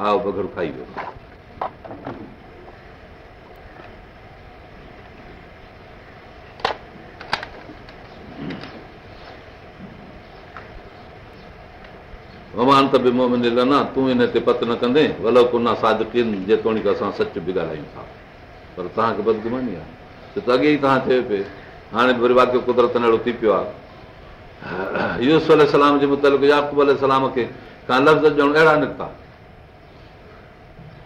आओ बगर खाई वियो भॻवान त बि कंदा तूं हिन ते पत न कंदे वलो कुना साद जेतोणीक असां सच बि ॻाल्हायूं था पर तव्हांखे बदगुमानी आहे छो त अॻे ई तव्हां चयो पिए हाणे वरी वाक्य कुदरत अहिड़ो थी पियो आहे यूस अल अल जे याकूब खे का लफ़्ज़ ॾियणु अहिड़ा निकिता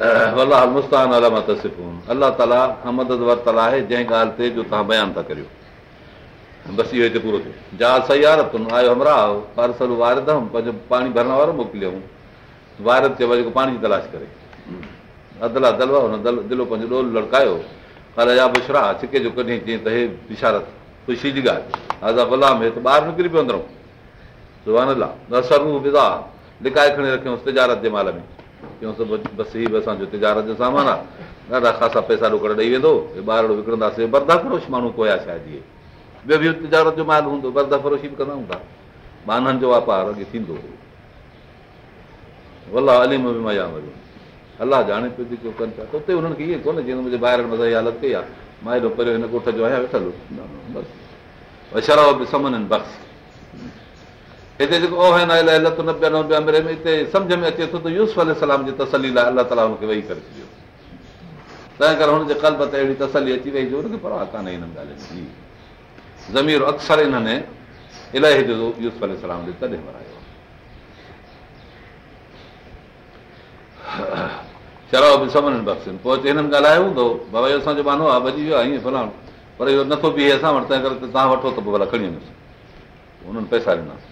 अलाह ताला हमद वरितल आहे जंहिं ॻाल्हि ते पंहिंजो पाणी भरण वारो मोकिलियऊं जेको पाणी जी तलाश करे छिके जो कॾहिं ख़ुशी जी ॻाल्हि हे त ॿाहिरि निकिरी पियो अंदरि लिकाए खणी रखियूं तिजारत जे माल में चयूं बसि हीउ बि असांजो तिजारत जो सामान आहे ॾाढा ख़ासा पैसा ॾुकड़ ॾेई वेंदो ॿार विकिणंदासीं बरदा फरोश माण्हू शायदि इहे ॿियो बि तिजारत जो माल हूंदो बरदा फरोशी बि कंदा हूंदा बानहनि जो वापारु अॻे थींदो अलाह अलीम बि मज़ा मिलो अलाह ॼाणे पियो जेको कनि पिया त उते हुननि खे ईअं कोन्हे मुंहिंजे ॿाहिरि मज़ा ई हालत कई आहे मां हेॾो परियो हिन कोठ जो आहियां वेठल बसि बि समन आहिनि बसि हिते जेको आहे समुझ में अचे थो यूस जी तसली लाइ अलाह ताला हुनखे वेही करे छॾियो तंहिं करे हुनजे कल्ब ते अहिड़ी तसली अची वेही पर पोइ अचे हिननि ॻाल्हायो हूंदो असांजो मानो आहे भॼी वियो आहे पर इहो नथो बीहे तव्हां वठो त पोइ भला खणी वञोसि हुननि पैसा ॾिना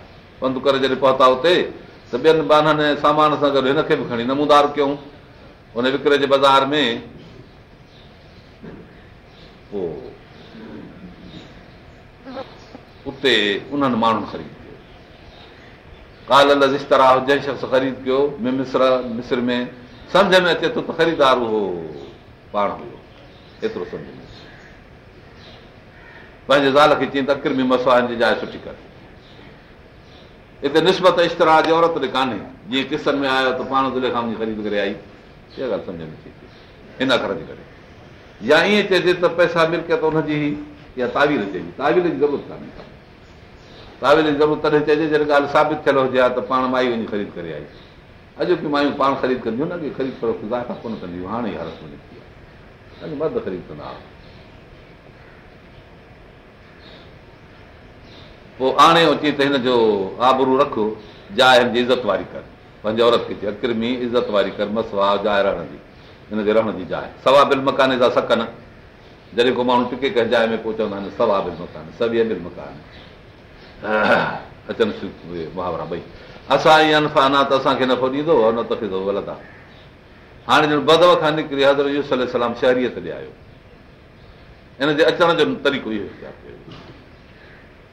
पंधु करे जॾहिं पहुता हुते त ॿियनि बाननि सामान सां गॾु हिनखे बि खणी नमूदार कयूं हुन विकिरे जे बाज़ारि में उते उन्हनि माण्हुनि ख़रीद कयो काल जंहिं शख़्स ख़रीद कयो मिस्र मिस्र में सम्झ में अचे थो त ख़रीदार उहो पाण हुयो एतिरो सम्झ हुओ पंहिंजे ज़ाल खे चई तकिर में मसुवा जी जाइ सुठी करे हिते निस्बत इश्तराह जी औरत बि कान्हे जीअं किसनि में आयो त पाण दुले खां वञी ख़रीद करे आई इहा ॻाल्हि सम्झ में थी हिन अखर जे करे या ईअं चइजे त पैसा मिल्यात हुनजी ई या तावील चइजे तावील जी ज़रूरत कान्हे तावील जी ज़रूरत तॾहिं चइजे जॾहिं ॻाल्हि साबित थियल हुजे हा त पाण माई वञी ख़रीद करे आई अॼु की मायूं पाण ख़रीद कंदियूं न की ख़रीद करोज़ा कोन कंदियूं हाणे ई हालत निकिती आहे अॼु मर्द ख़रीद कंदा हुआ पोइ आणे अची त जो आबरू रख जाए जी इज़त वारी कर पंहिंजे औरत खे इज़त वारी कर मसवा जॾहिं को माण्हू टिके कंहिं जाइ में पोइ चवंदा आहिनि त असांखे नफ़ो ॾींदो न त थींदो ग़लति आहे हाणे बदव खां निकिरी हज़रताम शहरीअ ॾे आयो हिनजे अचण जो तरीक़ो इहो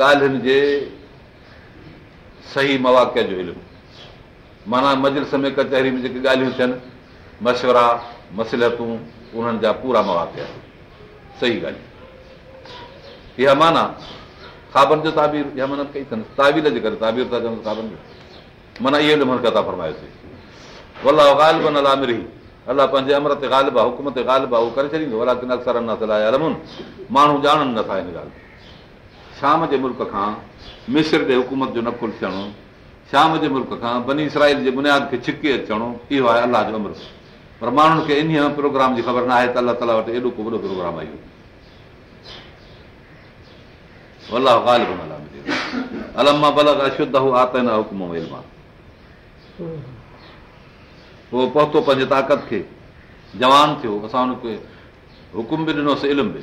ॻाल्हियुनि जे सही मवाक़े जो इल्मु माना मजलिस में कचहरी में जेके ॻाल्हियूं थियनि मशवरा मसलतूं उन्हनि जा पूरा मवाक सही ॻाल्हि इहा माना ख़ाबनि जो ताबीर या माना कई अथनि ताबीर जे करे ताबीर था चवनि ख़ाबनि जो माना इहो इल्म किथां फरमायोसीं अलाह ग़ाल न लारी अलाह पंहिंजे अमर अमरत आहे हुकुम ते ॻाल्हि आहे उहो करे छॾींदो अलाह अला चिना र माण्हू ॼाणनि नथा हिन ॻाल्हि शाम जे मुल्क खां मिस्र जे हुकूमत जो नकुलु थियणो शाम जे मुल्क खां बनी इसराइल जे बुनियाद खे छिके अचणो इहो आहे अलाह जो नम्र पर माण्हुनि खे इन प्रोग्राम जी ख़बर न आहे त अलाह ताला वटि एॾो को वॾो प्रोग्राम आहे इहो पोइ पहुतो पंहिंजे ताक़त खे जवान थियो असां हुनखे हुकुम बि ॾिनोसीं इल्म बि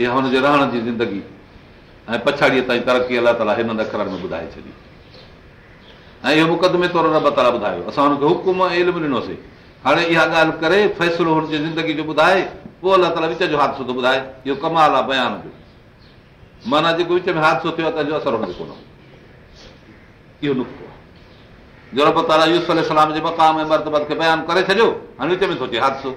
इहा हुनजे रहण जी ज़िंदगी ऐं पछाड़ीअ ताईं तरक़ी अलाह ताला हिननि अखरनि में ॿुधाए छॾी ऐं इहो मुक़दमे तौरु रब ताला ॿुधायो असां हुनखे हुकुम ऐं इल्मु ॾिनोसीं हाणे इहा ॻाल्हि करे फ़ैसिलो हुनजी ज़िंदगी जो ॿुधाए पोइ अलाह ताला विच जो हादसो थो ॿुधाए इहो कमाल आहे बयान जो माना जेको विच में हादसो थियो आहे तंहिंजो असरु हुनजो कोन इहो नुक़्तो आहे जो रब ताला यूस अल जे मक़ाम ऐं खे बयानु करे छॾियो हाणे विच में थो थिए हादिसो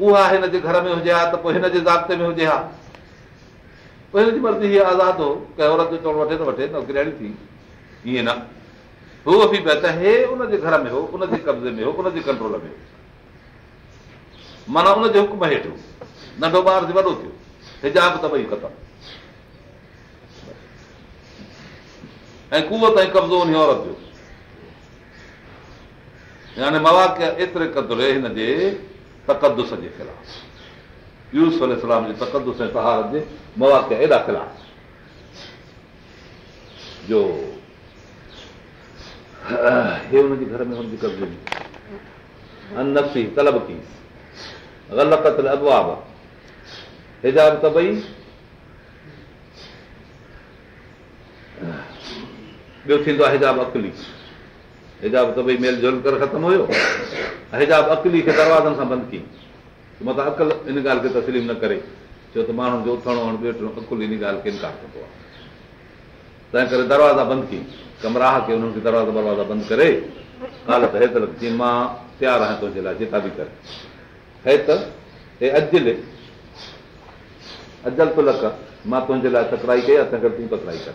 उहा हिन जे घर में हुजे हा त पोइ हिन जे ज़ाब्ते में हुजे हा पोइ हिनजी मर्ज़ी हीअ आज़ादु हो कंहिं औरत जो चवणु वठे त वठे थी ईअं न हू बि पिया त हे उनजे घर में हो उनजे कब्ज़े में हो उनजे कंट्रोल में हो माना उनजे हुकुम हेठि नंढो ॿार ॿारु वॾो थियो हिजाब त ॿई ख़तमु ऐं कुवत ऐं कब्ज़ो उन औरत जो यानी मवाले हिनजे तकद्दुस जे ख़िलाफ़ यूस जे हिजाब त भई ॿियो थींदो आहे हिजाब अकली हिजाब त भई मेल ख़तमु हुयो हिजाब अकली खे दरवाज़नि सां बंदि कई मथां अकल इन ॻाल्हि खे तस्लीम न करे छो त माण्हुनि जो उथणो वेठणो अकुल इन ॻाल्हि खे इनकार कंदो आहे तंहिं करे दरवाज़ा बंदि कई कमराह खे उन्हनि खे दरवाज़ा दरवाज़ा बंदि करे हालत त त जीअं मां तयारु आहियां तुंहिंजे लाइ जेका बि करे हे अजल अजल तो कर मां तुंहिंजे लाइ तकराई कई तंहिं करे तूं तकराई कर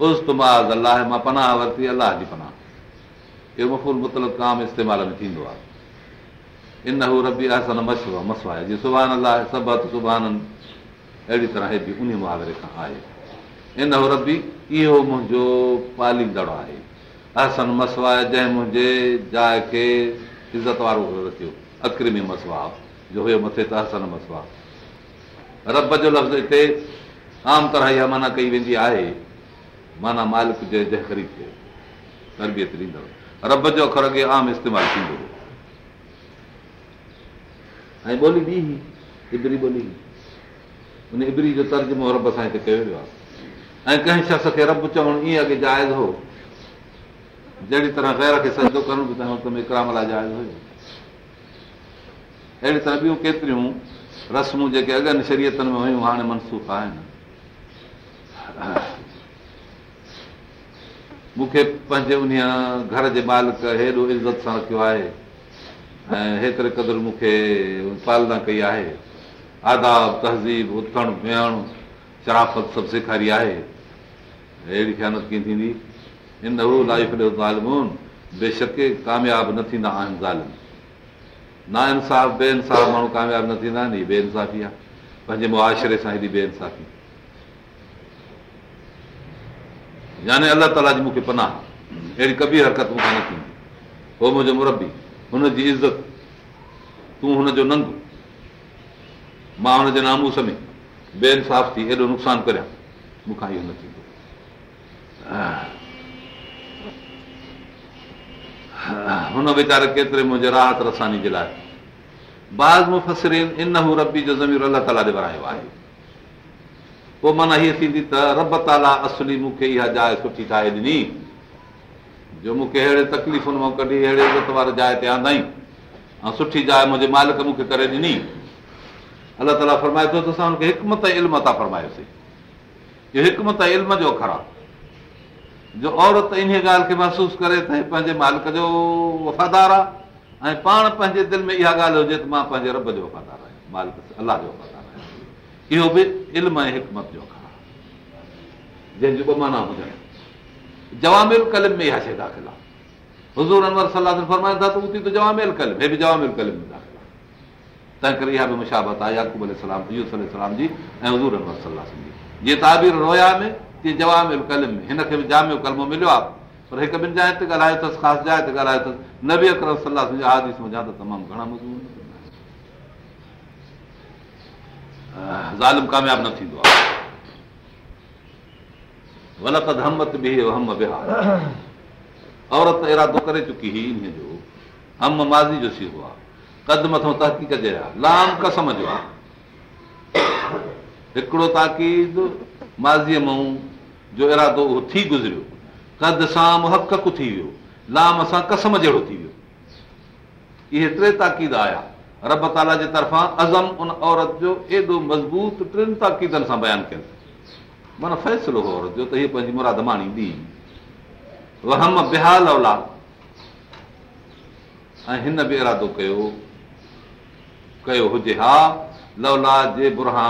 मां पनाह वरिती अलाह जी पनाह इहो इस्तेमाल में थींदो आहे इन हू सभु उन मुहावरे खां आहे इन हू इहो मुंहिंजो पालींदड़ आहे अहसन मसवु आहे जंहिं मुंहिंजे जाइ खे इज़त वारो थियो अक्रीमी मसवा मसिवा रब जो लफ़्ज़ हिते आम तरह इहा मना कई वेंदी आहे माना मालिक जो कयो वियो आहे ऐं कंहिं शख़्स खे जाइज़ हो जहिड़ी तरह खे सॼो करणु बि हुयो अहिड़ी तरह ॿियूं केतिरियूं रस्मूं जेके अॻनि शरीयतनि में हुयूं हाणे मनसूख़ आहिनि मूंखे पंहिंजे उन घर जे मालिक हेॾो इज़त सां रखियो आहे ऐं हेतिरे क़दुरु मूंखे पालना कई आहे आदाब तहज़ीब उथणु विहणु शराफ़त सभु सेखारी आहे अहिड़ी ख़्यानत कीअं थींदी हिन हू बेशक कामयाब न थींदा आहिनि ज़ालिम ना इंसाफ़ बे इंसाफ़ माण्हू कामयाबु न थींदा आहिनि हीअ बे इंसाफ़ी आहे पंहिंजे मुआशिरे सां हेॾी बे इंसाफ़ी याने अलाह ताला जी मूंखे पनाह अहिड़ी कबी हरकत मूंखां न थींदी हो मुंहिंजो मुरबी हुनजी इज़त तूं हुनजो नंग मां हुनजे नामूस में बे इंसाफ़ थी एॾो नुक़सानु करियां मूंखां इहो न थींदो हुन वीचारे केतिरे मुंहिंजे राहत रसानी जे लाइ बाज़ मुफ़सरीन इन हू रबी जो ज़मीर अलाह ताला ॾे वरायो आहे पोइ माना हीअ थींदी त रब ताला असली मूंखे इहा जाइ सुठी ठाहे ॾिनी जो मूंखे अहिड़े तकलीफ़ुनि मां कढी अहिड़े इज़त वारे जाइ ते आंदाई ऐं सुठी जाइ मुंहिंजे मालिक मूंखे करे ॾिनी अलाह ताला फरमाए थो त असां हुनखे हिकमत इल्म था फरमायोसीं इहो हिकमत मथां इल्म जो अखर आहे जो औरत इन ॻाल्हि खे महसूसु करे त पंहिंजे मालिक जो वफ़ादारु आहे ऐं पाण पंहिंजे दिलि में इहा ॻाल्हि हुजे त मां पंहिंजे रब जो वफ़ादारु आहियां मालिक अलाह जो वफ़ादारु इहो बि इल्म ऐं जंहिंजो हुजनि कलम में इहा शइ दाख़िल आहे तंहिं करे इहा बि मुशाबत आहे ऐं जवाम हिनखे बि जाम कलमो मिलियो आहे पर हिकु ॿिनि जाइ ते ॻाल्हायो अथसि ख़ासि जाइ ते ॻाल्हायो अथसि त तमामु घणा मज़ो ज़ालिम कामयाबु थींदो आहे हमत बि हम बिहार औरत इरादो करे चुकी हुई इन जो हम माज़ी जो सीरो आहे कद मथो तहक़ीक़ हिकिड़ो ताक़ीद माज़ीअ मां जो इरादो उहो थी गुज़रियो कद सां मुहकक थी वियो लाम सां कसम जहिड़ो थी वियो इहे टे ताक़ीद आया रब ताला जे अज़म उन औरत जो एॾो मज़बूत टिनि ताक़ीदनि सां बयानु कयनि माना फ़ैसिलो त हीअ पंहिंजी मुराद माणी औला ऐं हिन बि इरादो कयो हुजे हा लौला जे हा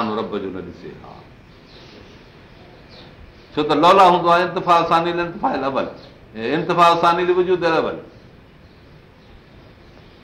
छो त लौला हूंदो आहे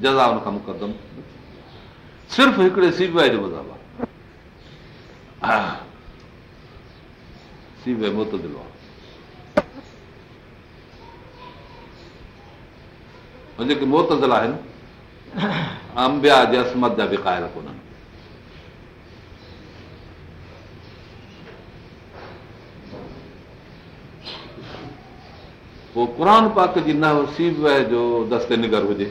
जज़ा हुन खां मुक़दम सिर्फ़ु हिकिड़े सी बी आई जो मज़ाब आहे सी बी आई आहे जेके आहिनि अंबिया जे असमत जा बि क़ाइल कोन्हनि पोइ पुरान पाक जी न सी बी आई जो दस्ते निगर हुजे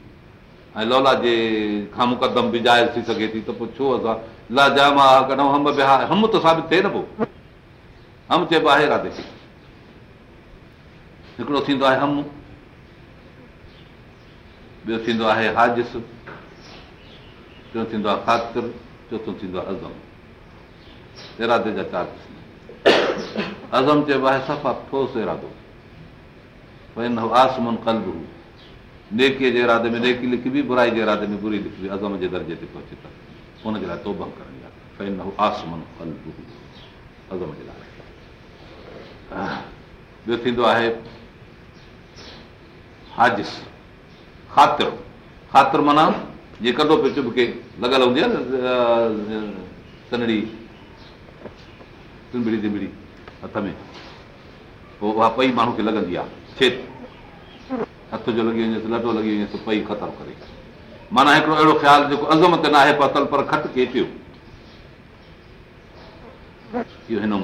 ऐं लौला जे खां मुक़दम बि जाइज़ थी सघे थी त पोइ छो असां लाजाम साबित थिए न पोइ हम चइबो आहे हिकिड़ो थींदो आहे हम ॿियो थींदो आहे हाजिस टियों थींदो आहे ख़ातिर चोथों थींदो आहे अज़म इरादे जा चा अज़म चइबो आहे सफ़ा ठोस इरादो आसमन कल्ब हो नेकीअ जे राधे में नेकी लिखिबी बुराई जे राधे में बुरी लिखबी अज़म जे दर्जे ते पहुचे त हुनजे लाइ तो करणी आहे हाजिश ख़ातिर ख़ातिर माना जेको लॻल हूंदी आहे नथ में पोइ उहा पई माण्हू खे लॻंदी आहे हथ जो लॻी वञेसि लॾो लॻी वञेसि पई ख़तमु करे माना हिकिड़ो अहिड़ो ख़्यालु जेको अंगम ते न आहे पतल पर के पियो इहो हिन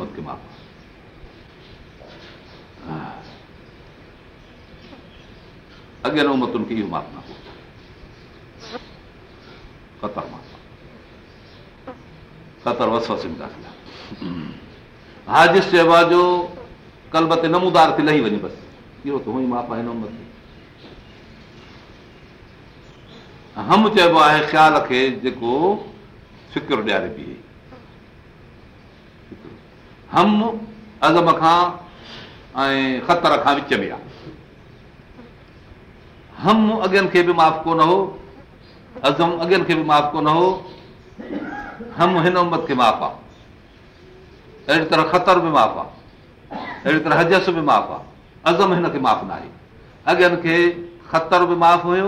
जो कलब ते नमूदार थी लही वञे बसि इहो त हूअ ई माफ़ आहे हिन हम चइबो आहे ख़्याल खे जेको फिक्योर ॾियारे बीहे हम अज़म खां ऐं ख़तर खां विच में आहे हम अॻियनि खे बि माफ़ु कोन हो अज़म अॻियनि खे बि माफ़ु कोन हो हम हिन उमत खे माफ़ु आहे अहिड़ी तरह ख़तर बि माफ़ु आहे अहिड़ी तरह हजस बि माफ़ु आहे अज़म हिन खे माफ़ु आहे अॻियनि खे ख़तर बि माफ़ु हुयो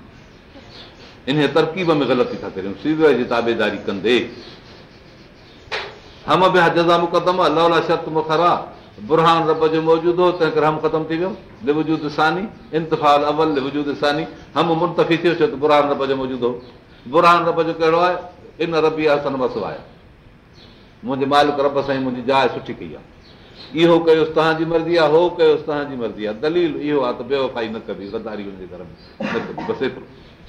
इन तरकीब में ग़लती था करियूं मौजूदु हो बुरहान रब जो कहिड़ो आहे इन रबन बस आहे मुंहिंजे मालिक रब ई मुंहिंजी जाइ सुठी कई आहे इहो कयोसि तव्हांजी मर्ज़ी आहे दलील इहो आहे त बेवफाई न कबी पियो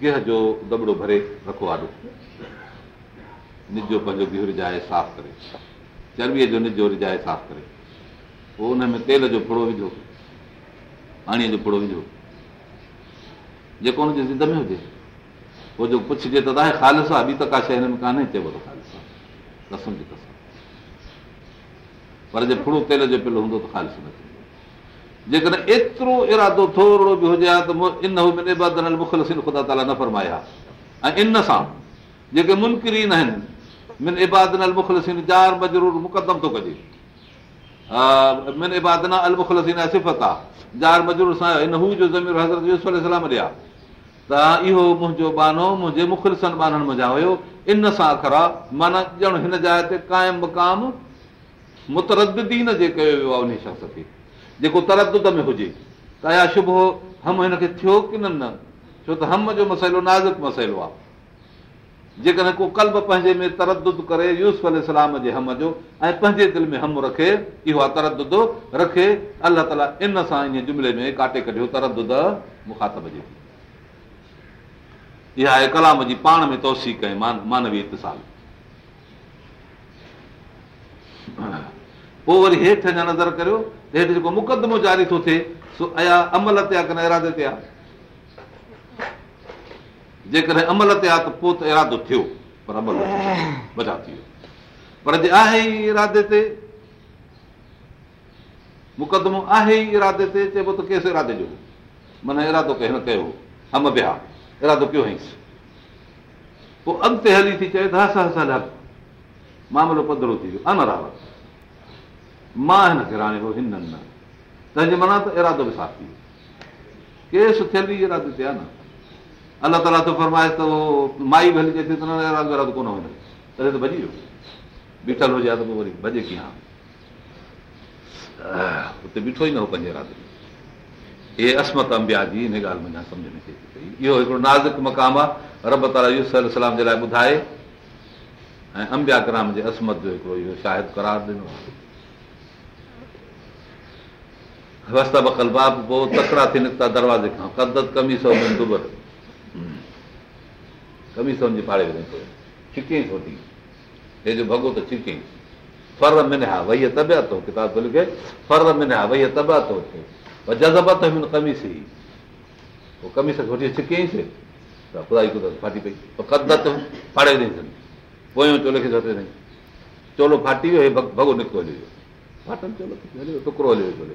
गिह जो दॿड़ो भरे रखो आॾो निज जो पंहिंजो गिहु रिजाए साफ़ु करे चर्बीअ जो निजो रिजाए साफ़ु करे पोइ हुन में तेल जो फुड़ो विझो पाणीअ जो फुड़ो विझो जेको हुनजी ज़िद में हुजे पोइ जो पुछिजे त तव्हांखे ख़ालिस आहे ॿी त का शइ हिन में कान्हे चइबो त ख़ालिस आहे कसम जी कसम पर जे फुड़ो तेल जो पिल हूंदो त ख़ालिस न थींदो जेकॾहिं एतिरो इरादो थोरो बि हुजे हा त इन में इबादन अल अलखलसीन ख़ुदा ताला न फरमाया ऐं इन सां जेके मुनकिरीन आहिनि मिन इबादन इबादनसीन चार मजरूर मुक़दम थो कजे मिन इबादना अलिफ़त आहे चार मजरूर सां हू जो हज़रत सलाम ॾिया त इहो मुंहिंजो बानो मुंहिंजे मुखलसन बाननि मुंहिंजा हुयो इन सां अखराब माना ॼण हिन जाइ ते क़ाइमु मुक़ाम मुतरदीन जे कयो वियो आहे उन शख़्स खे जेको तरदुद में हुजे त अया शुबुहो हम हिन खे थियो की न न छो त हम जो मसइलो नाज़ुक मसइलो आहे जेकॾहिं को कल्ब पंहिंजे में तरदुद करे जे हम जो ऐं पंहिंजे दिलि में हम रखे इहो आहे तरदुद रखे अलाह ताला इन सां इन जुमिले में काटे कढियो तरदुद मुखातब जे इहा आहे कलाम जी पाण में तवसी कई मानवी इतसाल पोइ वरी हेठि अञा नज़र करियो हेठि जेको मुक़दमो जारी थो थिए सो अमल ते आहे इरादे ते आहे जेकॾहिं अमल ते आहे त पोइ त इरादो थियो पर अमल मज़ा थी वियो पर जे आहे ई इरादे ते मुक़दमो आहे ई इरादे ते चइबो त कंहिंसि इरादे जो माना इरादो कंहिं न कयो हम बिहा इरादो कयो कयोसि पोइ अॻिते हली थी चए त हस हस हल मामिलो पधरो थी वियो अनरावत मां तंहिंजे माना त इरादो बि साफ़ थी वियो केरु सुथियास माई हो पंहिंजे हे असमत अंबिया जी हिन ॻाल्हि में अचे पई इहो हिकिड़ो नाज़ुक मक़ाम आहे रब ताला जे लाइ ॿुधाए ऐं अंबिया कराम जे असमत जो शायदि करार ॾिनो तकरा थी निकिता दरवाज़े खां कमीसो पाड़े थो छिकियईं छो हे भॻो त छिकियईं फ्वर्व मिना वई तबियत किताब थो लिखे मिना वई तबियत जज़बत कमीसी पोइ कमीस खोटी छिकियईंसीं त फाटी पई पोइ चोले खे चोलो फाटी वियो हे भॻो निकितो हली वियो टुकड़ो वियो चोले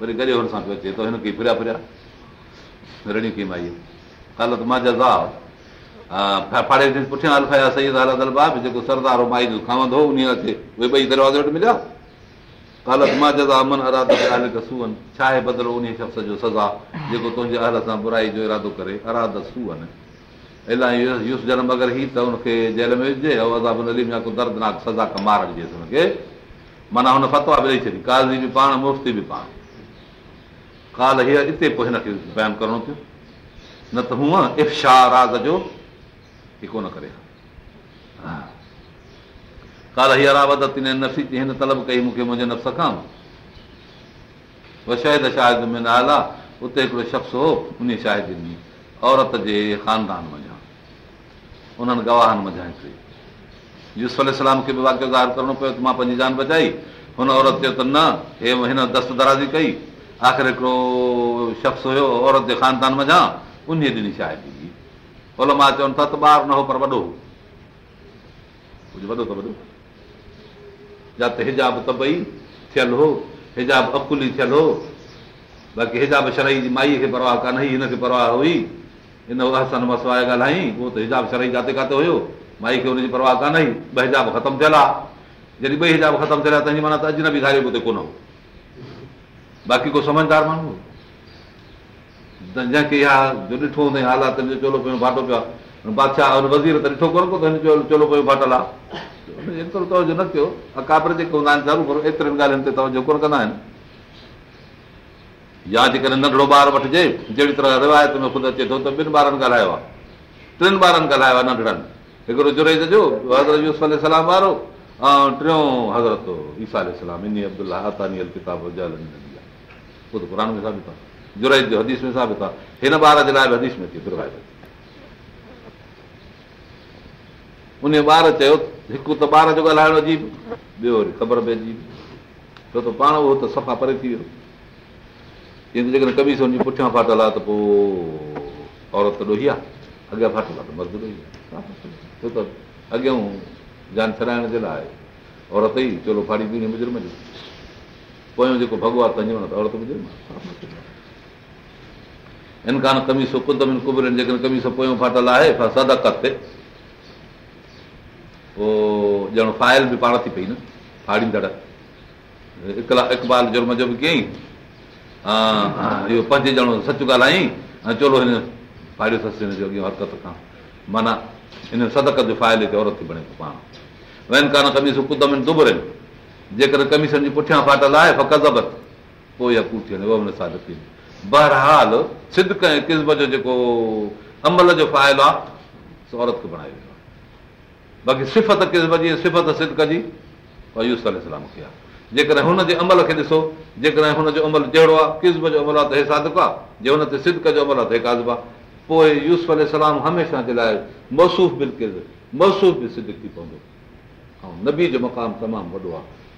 वरी गॾु हुन सां अचे पुठियां जेको दरवाज़े वटि मिलिया छा आहे उन जेको तुंहिंजे हल सां बुराई जो इरादो करे सूअन इलाही यूस जनम अगरि त हुनखे जेल में को दर्दनाक सज़ा कमारिजेसि हुनखे माना हुन फतवा बि ॾेई छॾी काज़ी बि पाण मुफ़्ती बि पाण काल हीअ हिते बयानु करणो पियो न त हूअं इफा राज जो काल हीअ मुंहिंजे नफ़्स खां उते हिकिड़ो शख़्स हो उन औरत जे ख़ानदान गवाहनि मञा यूसल खे बि वाक्य करिणो पियो मां पंहिंजी जान बचाई हुन औरत चयो त न हे हिन दस्त दराज़ी कई आख़िर हिकिड़ो शख्स हुयो औरत जे ख़ानदान मञा उन ओलो मां चवनि था त ॿार न हो पर वॾो हो कुझु त हिजाब त तबई थियलु हो हिजाब अकुली थियलु हो बाक़ी हिजाब शरई माईअ खे परवाह कान हुई हिनखे परवाह हुई हिन हसन वसवा ॻाल्हाई उहो त हिजाब शरई किथे हुयो माई खे हुनजी परवाह कान हुई ॿ हिजाब ख़तमु थियल आहे जॾहिं ॿई हिजाब ख़तमु थियल आहे तंहिंजी माना त अॼु न बि धारे ॿुधे कोन हो बाक़ी को समझदार माण्हू जंहिंखे ॾिठो हूंदो हालात कोन कोन चोलो न थियो या जेकॾहिं नंढड़ो ॿार वठिजे जहिड़ी तरह रिवायत में ख़ुदि अचे थो त ॿिनि ॿारनि ॻाल्हायो आहे टिनि ॿारनि ॻाल्हायो टियों हज़रत पोइ साबित आहे हिन ॿार जे लाइ बि हदीस में उन ॿार चयो हिकु त ॿार जो ॻाल्हाइण अजीब ॿियो वरी ख़बर अजीब छो त पाण उहो त सफ़ा परे थी वियो जेकॾहिं कबी सॼी पुठियां फाटल आहे त पोइ औरत त ॾोही आहे अॻियां फाटल आहे आहे त त मर्द ॾोही छो अॻियां जान छॾाइण जे लाइ औरत ई चोलो फाड़ी मुजुर्म म पोयो जेको भॻवान माना भॻवानु इनकान कमीसो कुतमिन कुबरनि जेकॾहिं कमी सो पोयो फाटल आहे सदक ते पोइ ॼण फाइल बि पाण थी पई न फाड़ींदड़ इकला इकबाल जो मज़ो बि कयईं इहो पंज ॼणो सच ॻाल्हाई ऐं चोलो हिन अथसि हिन जो अॻियां हरकत खां माना हिन सदक जो फाइल हिते औरत थी बणे थो पाण ऐं इनकान कमीसो कुदम आहिनि कुबुरे जेकर कमीशन जी पुठियां फाटल आहे पोइ इहा कूड़ थी वञे साद थींदी बहरहाल सिदक ऐं क़िस्म जो जेको अमल जो फ़ाइल आहे औरत खे बणाए वेंदो आहे बाक़ी सिफ़त क़िस्म जी सिफ़त सिदक जी यूस अल खे आहे जेकॾहिं हुनजे अमल खे ॾिसो जेकॾहिं हुन जो अमल जहिड़ो आहे क़िस्म जो अमल आहे त हे सादिक आहे जे हुन ते सिदक जो अमल आहे त हे काज़बो आहे पोइ यूस अलाम हमेशह जे लाइ मौसूफ़ बिल मौसूफ़ बि थी पवंदो ऐं नबी जो मक़ामु तमामु वॾो आहे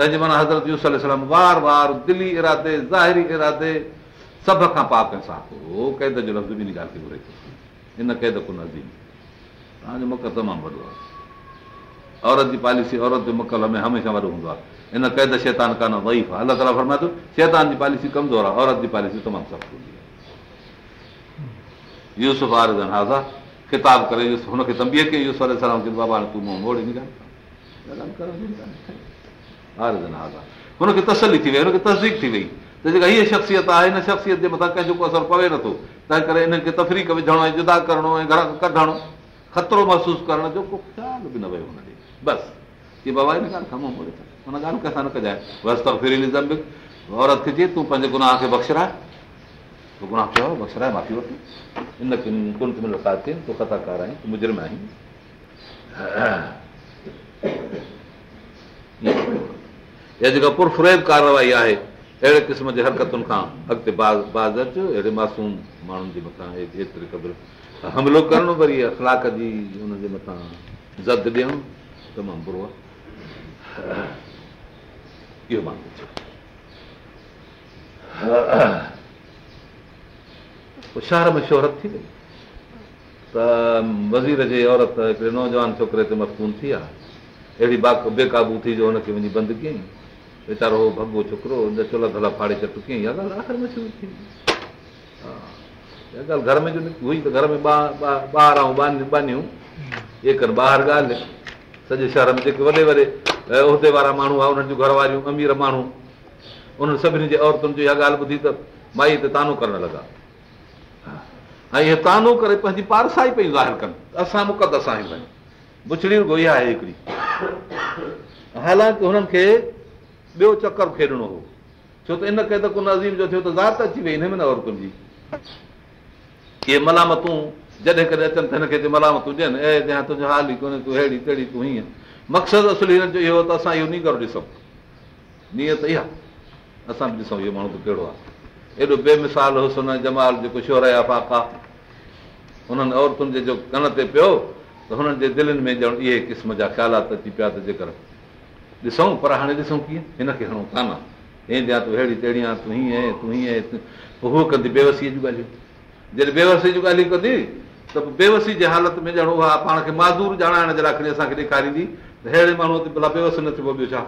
तंहिंजे माना हज़रत यूसलम वारी इरादे ज़ाहिरी इरादे सभ खां पाक ऐं साथी मुक तमामु वॾो आहे औरत जी पॉलिसी औरत जो मुक में हमेशह वॾो हूंदो आहे इन क़ैद शैतान कानो वहीफ़ अलाह ताला फरमाए थो शैतान जी पॉलिसी कमज़ोर आहे औरत जी पॉलिसी तमामु सख़्तु हूंदी आहे यूसुफ आर किताब करे हुनखे तंबीअ कई यूसलम हा हा हुनखे तसली थी वई हुनखे तस्दीक थी वई त जेका हीअ शख़्सियत आहे हिन शख़्सियत जे मथां कंहिंजो को असरु पवे नथो तंहिं करे हिननि खे विझणो ऐं जुदा करिणो ऐं घर कढणो ख़तरो महसूसु करण जो न वियो ॾे बसि बाबा बि औरत खे चए तूं पंहिंजे गुनाह खे बख़्शाए मां वठी तूं कथाकार आहीं मुजरिम आहीं या जेका पुरफुरेब कारवाई आहे अहिड़े क़िस्म जे हरकतुनि खां अॻिते अचो अहिड़े मासूम माण्हुनि जे मथां एतिरे क़दुरु हमिलो करणु वरी अख़लाक जी हुनजे मथां ज़द ॾियणु तमामु बुरो आहे इहो मां शहर में शोहरत थी वई त वज़ीर जे औरत हिकिड़े नौजवान छोकिरे ते मसकून थी आहे अहिड़ी बाक़ बेक़ाबू थी जो हुनखे वञी बंदि कयईं हो भगो छोकिरो सॼे शहर वॾे वारा माण्हू अमीर माण्हू उन्हनि सभिनी जे औरतुनि जी इहा ॻाल्हि ॿुधी त माई हिते तानो करण लॻा ऐं इहे तानो करे पंहिंजी पारसाई पई ज़ाहिर कनि असां आहे हिकिड़ी हालांकि हुननि खे ॿियो चकर खेॾणो हो छो त इन करे त कुन अज़ीम जो थियो त ज़ात अची वई हिन में न और कुन जी इहे मलामतूं जॾहिं कॾहिं अचनि त हिनखे मलामतूं ॾियनि ऐं जंहिं तुंहिंजो हाल ई कोन्हे तूं तूं अहिड़ी हीअं मक़सदु असुल हिन जो इहो त असां इहो नी करो ॾिसूं नीयत इहा असां बि ॾिसूं इहो माण्हू कहिड़ो आहे एॾो बेमिसाल हुसन जमाल जेको शोर आहे फाका हुननि औरतुनि जे जो कन ते पियो त हुननि जे दिलनि में ॼण इहे क़िस्म जा ख़्यालात अची पिया त जेकर ॾिसूं पर हाणे ॾिसूं कीअं हिनखे हणो कान्हे कंदी बेवसीअ जूं ॻाल्हियूं जॾहिं बेवसी जूं ॻाल्हियूं कंदी त पोइ बेवसी जे हालति में ॼण उहा पाण खे माज़ूर ॼाणाइण जे लाइ खणी असांखे ॾेखारींदी त अहिड़े माण्हूअ ते भला बेवस न थिबो ॿियो छा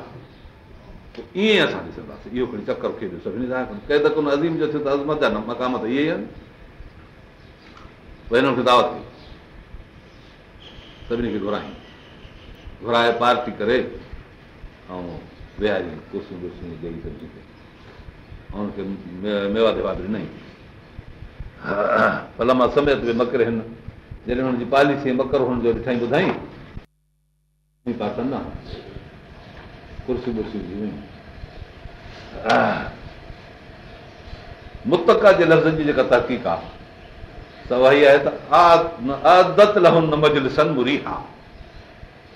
पोइ ईअं असां ॾिसंदासीं इहो खणी चकर खे सभिनी सां कोन अज़ीम जो थियो त अज़मत जा मकाम त इहे ई आहिनि भई हिननि खे दावत कई सभिनी खे घुरायूं घुराए पार्टी करे ऐं विहारियूं कुर्सियूं वुर्सियूं ॾेई सभिनी खे ऐं हुनखे मेवा देवा बि ॾिनई भला मां समेत बि मकर हिन जॾहिं हुनजी पॉलिसीअ मकर हुनजो ॾिठई ॿुधाई पातनि न कुर्सियूं वुर्सियूं थी वियूं मुतका जे लफ़्ज़नि जी जेका तहक़ीक़ आहे सवा हीअ आहे त आदत लहन मजलिसन मुरी आहे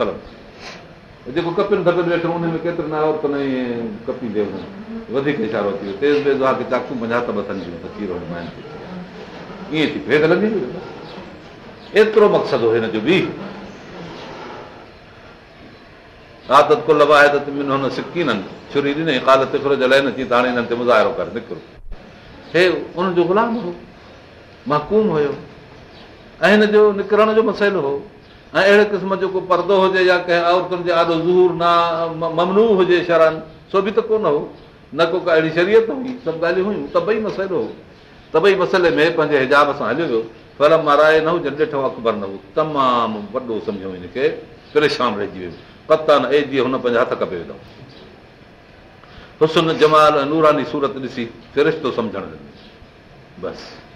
सलम जेको कपियुनि धपियुनि वेठो उन में केतिरनि औरतुनि ऐं कपी ॾे वधीक इशारो थी वियो तेज़ बेज़ आहे की चाकू मञा त बसनि जूं त थी रहो ईअं थी पए त लॻी वियो एतिरो मक़सदु हो हिन जो बि आदत कुल आदत में हुन सिकी न छुरी ॾिनई काल तिफ़र जे न चई त हाणे हिननि ते मुज़ाहिरो कर निकिरो हे उन्हनि ग़ुलाम हो महकूम हुयो ऐं हिन जो निकिरण जो मसइलो हो ऐं अहिड़े क़िस्म जो को परदो हुजे या कंहिं औरतुनि जे ॿई मसइले में पंहिंजे हिजाब सां हलियो वियो माराए न हुजनि ॾिठो अकबर न हुयो तमामु वॾो हिनखे परेशान रहिजी वियो पता न कपे वेंदो हुसन जमाल नूरानी सूरत ॾिसी फिरिश्तो सम्झणु बसि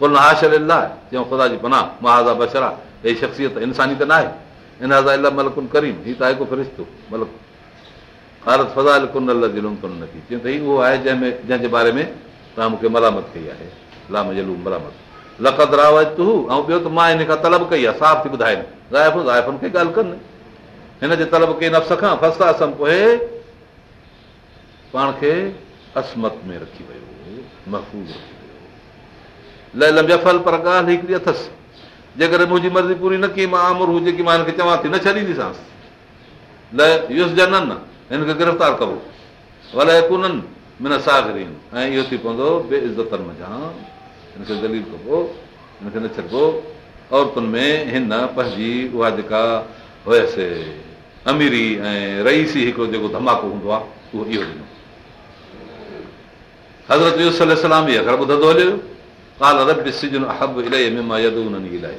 इंसानी त न आहे जंहिंमें जंहिंजे बारे में तव्हां मूंखे मलामत कई आहे त मां हिन खां तलब कई आहे साफ़ थी ॿुधाए तलब कई सम पोइ पाण खे असमत में रखी वियो महफ़ूज़ पर ॻाल्हि हिकिड़ी अथसि जेकॾहिं मुंहिंजी मर्ज़ी पूरी न की मां आमुर मां हिनखे चवां थी छॾींदीसांसि हिनखे गिरफ़्तार कबो थी पवंदो न छॾिबो औरतुनि में हिन पंहिंजी उहा जेका हुयसि अमीरी ऐं रईसी हिकिड़ो जेको धमाको हूंदो आहे उहो इहो ॾिनो ॿुधंदो हलियो काल अरब इलाही इलाही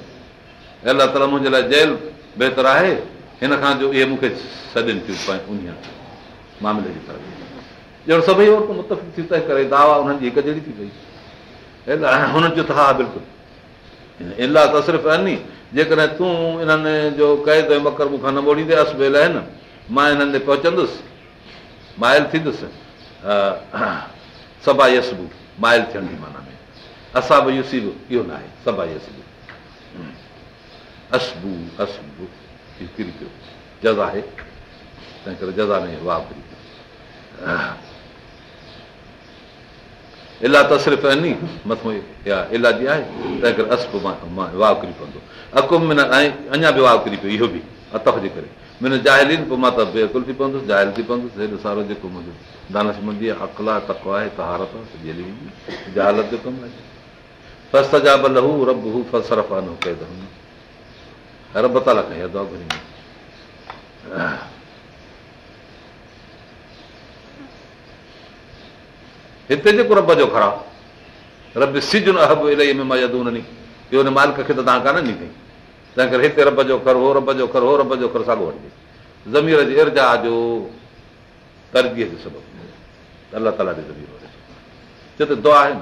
अलाह ताला मुंहिंजे लाइ जेल बहितर आहे हिनखां मूंखे छॾनि थियूं सभई करे दावाई हुन चयो बिल्कुलु इलाह त सिर्फ़ु आहे नी जेकॾहिं तूं इन्हनि जो के तकरबु खां न ॿोड़ींदे असबुल मां हिनसि माइल थींदुसि सबाई असबू माइल थियणी माना असां बि इहो सीलो इहो न आहे सभु इलाह त सिर्फ़ु आहे न अञा बि किरी पियो इहो बि अतफ जे करे पोइ मां त बेअकुल थी पवंदुसि ज़ाहिल थी पवंदुसि हेॾो सारो जेको मुंहिंजो दानस मंदी आहे अकला तक आहे जहालत जो कमु आहे हिते जेको रब जो ख़राब अहब इलाही मज़दूर की हुन मालिक खे त तव्हां कान ॾींदी तंहिं करे हिते रब जो रब जो कर हो रब जो कर साॻो वठिजे ज़मीर जे इर्जा जो सबबु अलाह दुआ आहे न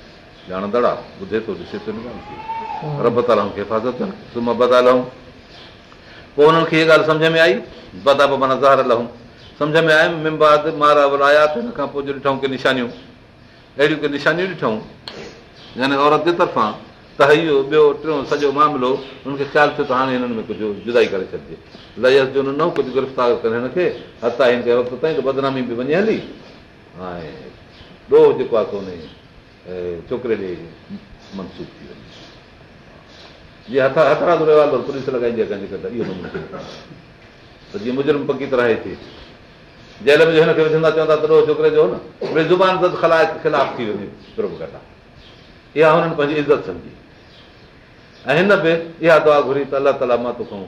ॼाणंदड़ आहे ॿुधे थो थो ॾिसे रब हिफ़ाज़ता लहूं पोइ हुननि खे इहा ॻाल्हि सम्झ में आई बदाबा ज़ाहिर लहूं सम्झ में आयमि मिमबाद मारा वल आया त हिन खां पोइ जो ॾिठऊं की निशानियूं अहिड़ियूं की निशानियूं ॾिठऊं यानी औरत जे तरफ़ां त इहो ॿियो टियों सॼो मामिलो हुनखे ख़्यालु थियो त हाणे हिननि में कुझु जुदाई करे छॾिजे लयस जो ॾिनो कुझु गिरफ़्तार करे हिनखे हथ आहे वक़्तु ताईं त बदनामी बि वञे हली ऐं ॾोह जेको आहे कोन छोकिरे मनसूख थी वञे हथरा पुलिस लॻाईंदी आहे त जीअं मुजर्म पकी तरह रहे थी जेल में छोकिरे जो इहा हुननि पंहिंजी इज़त सम्झी ऐं हिन बि इहा दुआ घुरी त अलाह ताला मां तोखां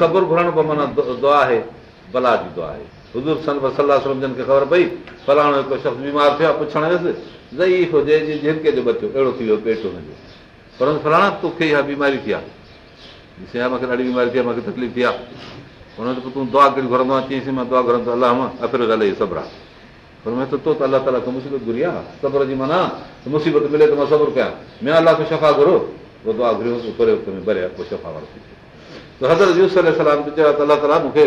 सबुर घुरण माना दुआ आहे भला जी दुआ आहे फलाणा तोखे बीमारी थी आहे मूंखे तकलीफ़ थी आहे सब्रो त मुसीबत घुरी आहे सबर जी माना मुसीबत मिले त मां कयां मां अलाह खे शफ़ा घुरो दुआ घुरियो भरिया पोइ चयो ताला मूंखे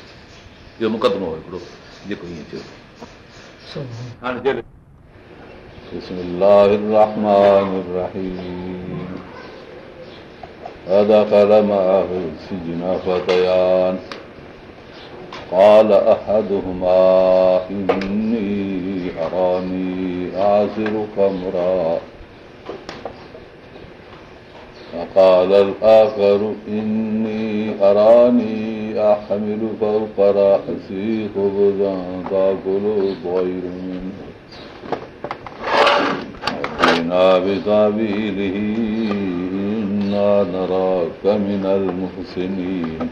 इहो मुक़दमो हो हिकिड़ो जेको ईअं थियो हाणे قال أحدهما إني أراني أعزر خمرا وقال الآخر إني أراني أحمل فوق رأسي خبزا تأكل الطير منه أتينا بسبيله إنا نراك من المحسنين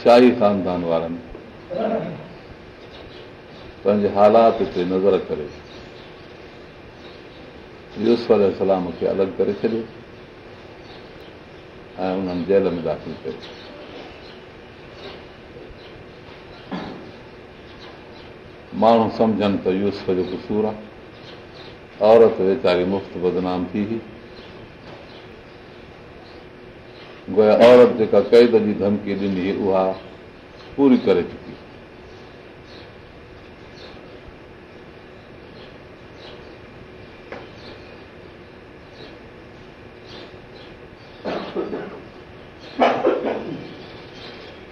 शाही ख़ानदान वारनि पंहिंजे हालात ते नज़र करे यूस सलाम खे अलॻि करे छॾियो ऐं उन्हनि जेल में दाख़िल कयो माण्हू सम्झनि त यूस जो कसूर आहे औरत वीचारी मुफ़्त बदनाम थी हुई औरत जेका क़ैद जी धमकी ॾींदी उहा पूरी करे चुकी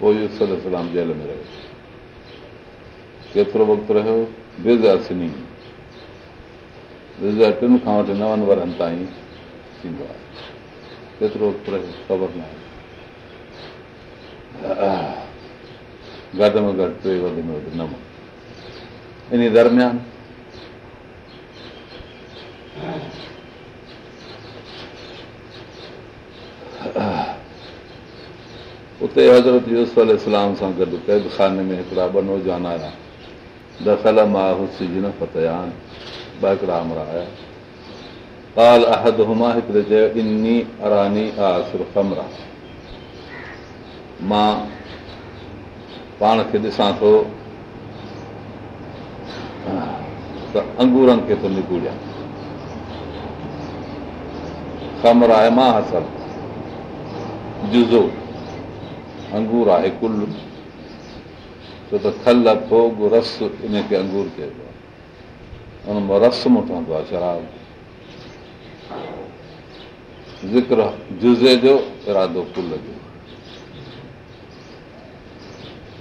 पोइ इहो सद इस्लाम जेल में रहियो केतिरो वक़्तु रहियो देज़ार सिनी दे हज़ार टिनि खां वठी नवनि वरनि ताईं थींदो आहे केतिरो ख़बर न आहे इन दरम्यान उते हज़रत इस्लाम सां गॾु कैब ख़ाने में हिकिड़ा ॿ नौजवान आया दाही न हिकिड़ा अमरा आया هكذا جاء اني اراني इन अरानी ما पाण खे ॾिसां थो त अंगूरनि खे थो निकूड़ियां समर आहे मां हस जुज़ो अंगूर आहे कुल छो त खल खोग रस इनखे अंगूर चइबो आहे रस मुठ ठहंदो आहे शराब ज़िक्र जुज़े जो इरादो फुल जो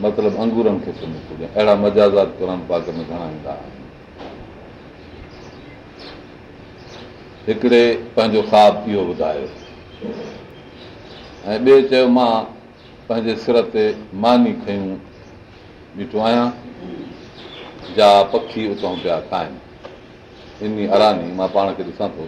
मतिलबु अंगूरनि खे सुम्ही ॾियां अहिड़ा मजाज़ात क़रान पाक में घणा ईंदा आहिनि हिकिड़े पंहिंजो ख़्वाबु इहो ॿुधायो ऐं ॿिए चयो मां पंहिंजे सिर ते मानी खयूं बीठो आहियां जा पखी उतां पिया खाइनि इन अरानी मां पाण खे ॾिसां थो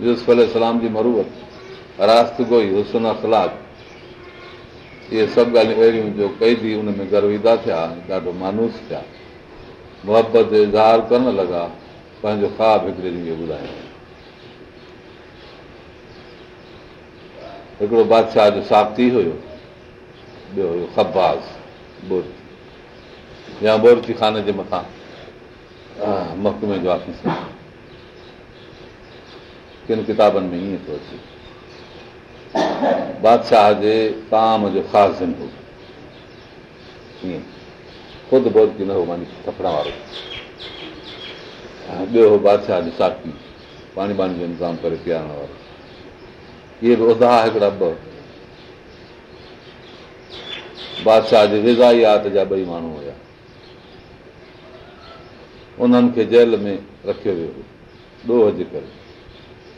जी मरूत हुसन अख़लाक इहे सभु ॻाल्हियूं अहिड़ियूं जो कई थी उन में गर्विदा थिया ॾाढो मानूस थिया मुहबत जो इज़हार करणु लॻा पंहिंजो ख़्वाब हिकिड़े ॾींहुं ॿुधायो हिकिड़ो बादशाह जो हुयो ॿियो हुयो खब्बास ख़बास या बोरची खान जे मथां मकमे जो आफ़ीसर किन किताबनि में ईअं थो अचे बादशाह जे ताम जो हो ख़ुदि बोध की न हो मुंहिंजी होड़ वारो ॿियो हो बादशाह जो साकी पाणी पाणी जो इंतज़ाम करे पीआरण वारो इहे बि उदाह हिकिड़ा ॿ बादशाह जे विज़ाईत जा ॿई माण्हू हुया उन्हनि खे जेल में रखियो वियो ॾोह जे करे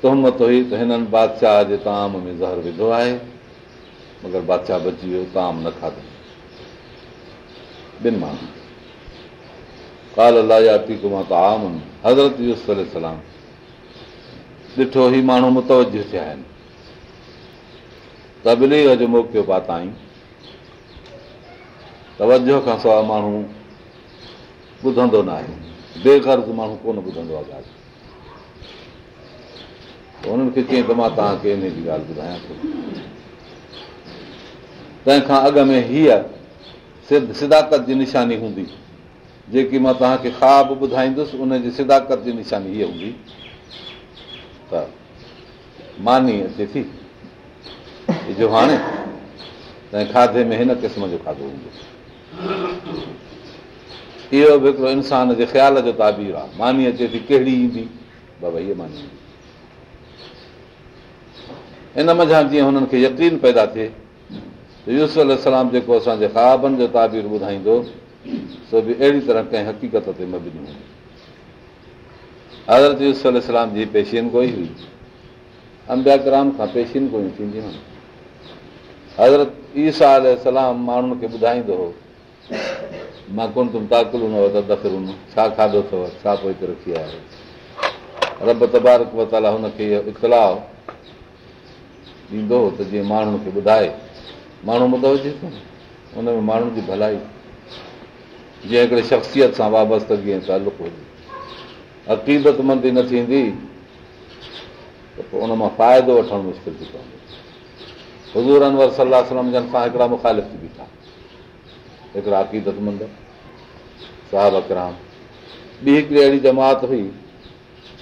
तोहमत हुई त हिननि बादशाह जे ताम में ज़हर विधो आहे मगर बादशाह बची वियो ताम न खाधो ॿिनि माण्हुनि काल कुमा त आम हज़रत सलाम ॾिठो ही माण्हू मुतवजो थिया आहिनि तबली जो मौको पाताई तवजो खां सवाइ माण्हू ॿुधंदो न आहे बेकर्ज़ माण्हू कोन ॿुधंदो आहे ॻाल्हि उन्हनि खे चयईं त मां तव्हांखे इन जी ॻाल्हि ॿुधायां थो तंहिंखां अॻु में हीअ सिध सिदाकत जी निशानी हूंदी जेकी मां तव्हांखे ख़्वाब ॿुधाईंदुसि उनजी सिदाकत जी निशानी हीअ हूंदी त मानी अचे थी जो हाणे तंहिं खाधे में हिन क़िस्म जो खाधो हूंदो इहो बि हिकिड़ो इंसान जे ख़्याल जो ताबीर आहे मानी अचे थी कहिड़ी ईंदी बाबा हीअ मानी ईंदी इन मज़ा जीअं हुननि खे यकीन पैदा थिए त अलाम जेको असांजे ख़्वाबनि जो ताबीर ॿुधाईंदो सो बि अहिड़ी तरह कंहिं हक़ीक़त ते न ॾिनो हज़रत यूस अलाम जी पेशीन कोई हुई अंबिया कोई थींदी हुई हज़रत ईसा अलाम माण्हुनि खे ॿुधाईंदो हो मां कोन तुम ताकुल हूंदो त हूंदो छा खाधो अथव छा पोइ रखी आयो रब तबारक हुनखे इहो इख़्तिलाउ ॾींदो त जीअं माण्हुनि खे ॿुधाए माण्हू ॿुध उन में माण्हुनि जी भलाई जीअं हिकिड़े शख़्सियत सां वाबस्तु जीअं तालुक हुजे मंदी न थींदी त पोइ उन मां फ़ाइदो वठणु मुश्किल थी पवंदो हज़ूर अनवर सलाह सलम जन सां हिकिड़ा मुखालिफ़ थी बीठा हिकिड़ा अक़ीदत मंद साहब अकराम ॿी हिकिड़ी अहिड़ी जमात हुई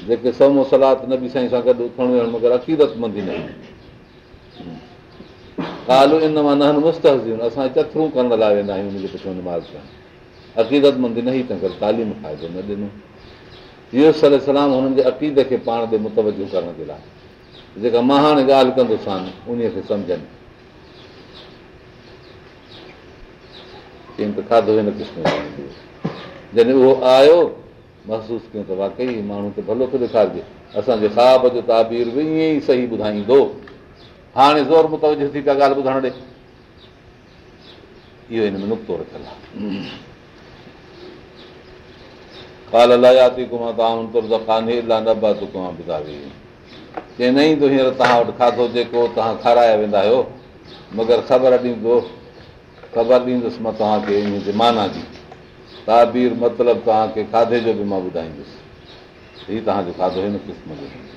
जेके समो सलात नबी साईं सां गॾु उथणु वेहणु मगर अक़ीदत मंदी न हुई ॻाल्हि इन मां न मुस्त असां चथरूं करण लाइ वेंदा आहियूं पुछियो निमा अक़ीदत मां ॾिनई तंग तालीम फ़ाइदो न ॾिनो इहो सल सलाम हुननि जे अक़ीद खे पाण ते मुतवजो करण जे लाइ जेका मां हाणे ॻाल्हि कंदोसां उन खे सम्झनि जॾहिं उहो आयो महसूसु कयूं त वाकई माण्हू खे भलो थो ॾेखारिजे असांजे ख़्वाब जो ताबीर बि ईअं ई सही ॿुधाईंदो हाणे ज़ोर बि थी का ॻाल्हि ॿुधण ॾे इहो हिन में नुक़्तो रखियल आहे काल लयाती तव्हां लाइ लाया थी चई हींअर तव्हां वटि खाधो जेको तव्हां खाराया वेंदा आहियो मगर ख़बर ॾींदो ख़बर ॾींदुसि मां तव्हांखे इन जे माना जी ताबीर मतिलबु तव्हांखे खाधे जो बि मां ॿुधाईंदुसि हीउ तव्हांजो खाधो हिन क़िस्म जो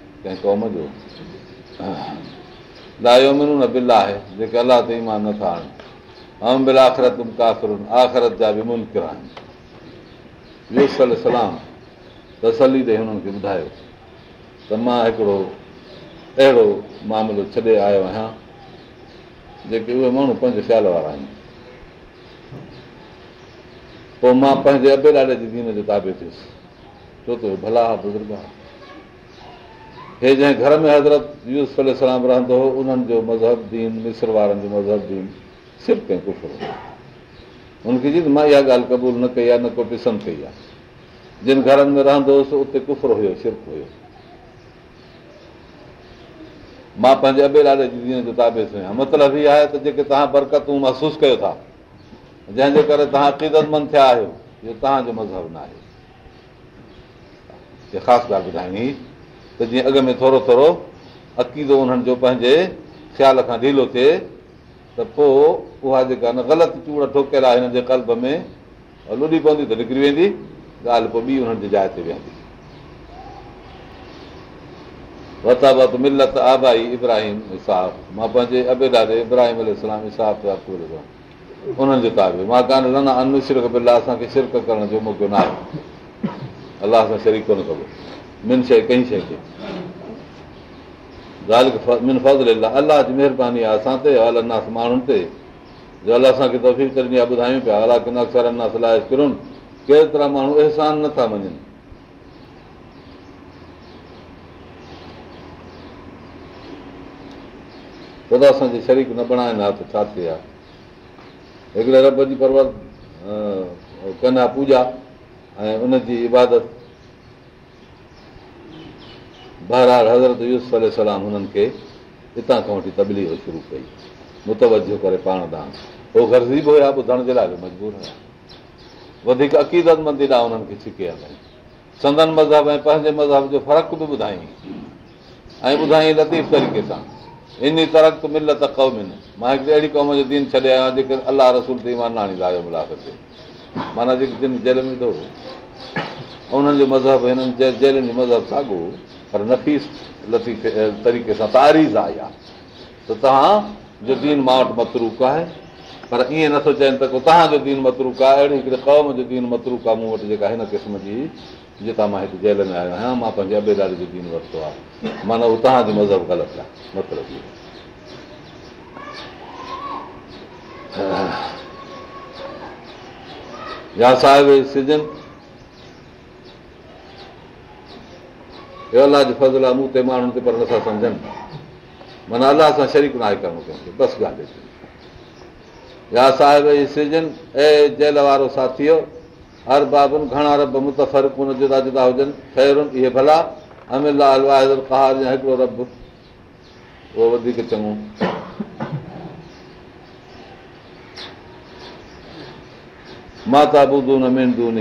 कंहिं जेके अलाह ते हुननि खे ॿुधायो त मां हिकिड़ो अहिड़ो मामिलो छॾे आयो आहियां जेके उहे माण्हू पंहिंजे ख़्याल वारा आहिनि पोइ मां पंहिंजे अबे ॾाॾे जे दीन जो ताबे थियुसि छो त भला बुज़ुर्ग आहे हे जंहिं घर में हज़रत यूसलाम रहंदो हो उन्हनि जो मज़हब दीन मिस्र वारनि जो मज़हब दीन सिर्फ़ु मज़हबीन सिरप ऐं कुफ़ मां इहा ॻाल्हि क़बूल न कई आहे न को ॾिसंद कई आहे जिन घरनि में रहंदो हुउसि उते कुफ़ हुयो सिर्फ़ु हुयो मां पंहिंजे अबेलाले जी दीन जो ताबे थो आहियां मतिलबु हीअ आहे त जेके तव्हां बरकतूं महसूसु कयो था जंहिंजे करे तव्हां अक़ीदतमंद थिया आहियो इहो तव्हांजो मज़हब न आहे ख़ासि ॻाल्हि ॿुधाई त जीअं अॻु में थोरो थोरो अक़ीदो उन्हनि जो पंहिंजे ख़्याल खां ढीलो थिए त पोइ उहा जेका न ग़लति चूड़ ठोकियल आहे हिननि जे कल्ब में लुॾी पवंदी त निकिरी वेंदी ॻाल्हि पोइ ॿी उन्हनि जी जाइ ते वेहंदी वताबत मिलत आबाई इब्राहिम इब्राहिमाफ़ मां पंहिंजे इब्राहिम अलाम उन्हनि जो ताबे मां कान अनुशिर असांखे शिरक करण जो मौक़ो न आहे अलाह सां शरीक कोन कबो من मिन शइ कंहिं शइ खे अला महिरबानी असां ते माण्हुनि ते जो अला असांखे तफ़ीकी आहे ॿुधायूं पिया अला किनार कहिड़े तरह माण्हू अहसान नथा मञनि सां शरीक न बणाइनि हा त छा थिए आहे हिकिड़े रब जी परवत कनि पूॼा ऐं उनजी इबादत बहरहाल हज़रत यूस सलाम हुननि खे हितां खां वठी तबली शुरू कई मुतवजो करे पाण ॾांहुं उहो गर्ज़ी बि हुया ॿुधण जे लाइ बि मजबूर हुया वधीक अक़ीदतमंदी ॾांहुं हुननि खे छिके हलाई संदन मज़हब ऐं पंहिंजे मज़हब जो फ़र्क़ु बि ॿुधाई ऐं ॿुधाई लतीफ़ तरीक़े सां इन तरक़ मिल त क़ौम मां हिकिड़ी अहिड़ी क़ौम जो दीन छॾे आहियां जेके अलाह रसूल ते थी मानाणी लायो माना जेके दिन जेल में थो उन्हनि जो मज़हब हिननि जेलनि जो मज़हब साॻियो पर नफ़ीस लतीफ़े तरीक़े सां तारीज़ आई आहे त तव्हां जो दीन मां वटि मतरूक आहे पर ईअं नथो चवनि त को तव्हांजो दीन मतरूक आहे अहिड़ी हिकिड़े क़ौम जो दीन मतरूक आहे मूं वटि जेका हिन क़िस्म जी जितां मां हिते जेल में आयो आहियां मां पंहिंजे अबेदारी जो दीन वरितो आहे माना उहो तव्हांजो मज़हब ग़लति आहे मतिलबु या साहिब सिजन अलाह पर नथा सम्झनि माना अलाह सां शरीक न आहे वारो साथी हर बाबुनि घणा रब मुतर कोन जुदा जुदा हुजनि चङो माता ॿुधू न मदू न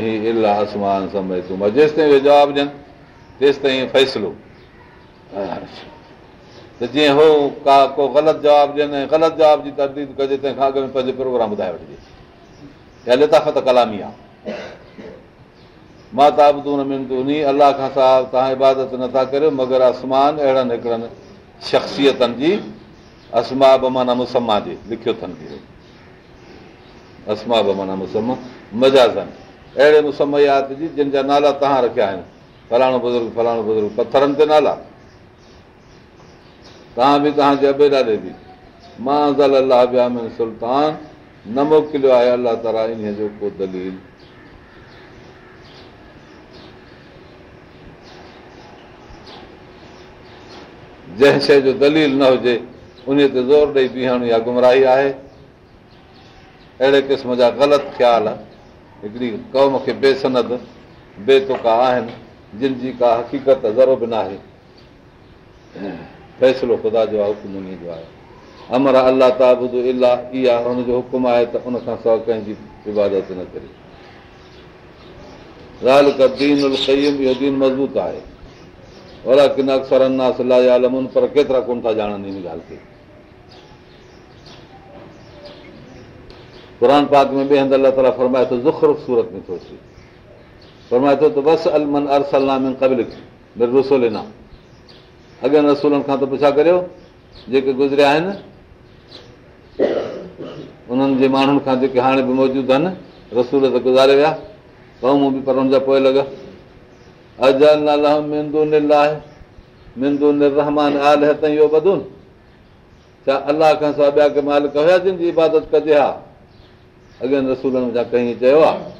जेसिताईं उहे जवाबु ॾियनि तेसि ताईं फ़ैसिलो त जीअं हो का को ग़लति जवाबु ॾियनि ऐं ग़लति जवाब जी तरदीद कजे तंहिंखां अॻु में पंहिंजो प्रोग्राम ॿुधाए वठिजे या लिताफ़त कलामी आहे मां ताबतू नी अलाह खां साहिबु तव्हां इबादत नथा करियो मगर आसमान अहिड़नि हिकिड़नि शख़्सियतनि जी असमाब माना मुसमा जे लिखियो अथनि असमा असमाब माना मुसम्मा मजाज़न अहिड़े मुसमयात जी जिन जा नाला तव्हां रखिया आहिनि फलाणो बुज़ुर्ग फलाणो बुज़ुर्ग पथरनि ते नाला तव्हां बि तव्हांजे अबे ॾाॾे बि मां ज़ल अलाह सुल्तान न मोकिलियो आहे अलाह ताला इन जो को दलील जंहिं शइ जो दलील न हुजे उन ते ज़ोर ॾेई बीहण इहा गुमराही आहे अहिड़े क़िस्म जा ग़लति ख़्याल हिकिड़ी कौम खे बेसनद बेतुका आहिनि जिन जी का हक़ीक़त ज़रूरु आहे फैसलो ख़ुदा जो आहे तंहिंजी इबादत न करे मज़बूत आहे फरमाए थो त बस अलमन क़बिल रसोल अरसल अॻियनि रसूलनि खां त पुछा करियो जेके गुज़रिया आहिनि उन्हनि जे माण्हुनि खां जेके हाणे बि मौजूदु आहिनि रसूल त गुज़ारे विया बि पर पोइ लॻा छा अलाह खां सवाइ ॿिया के मालिक हुया जिन जी इबादत कजे हा अॻियनि रसूलनि जा कई चयो आहे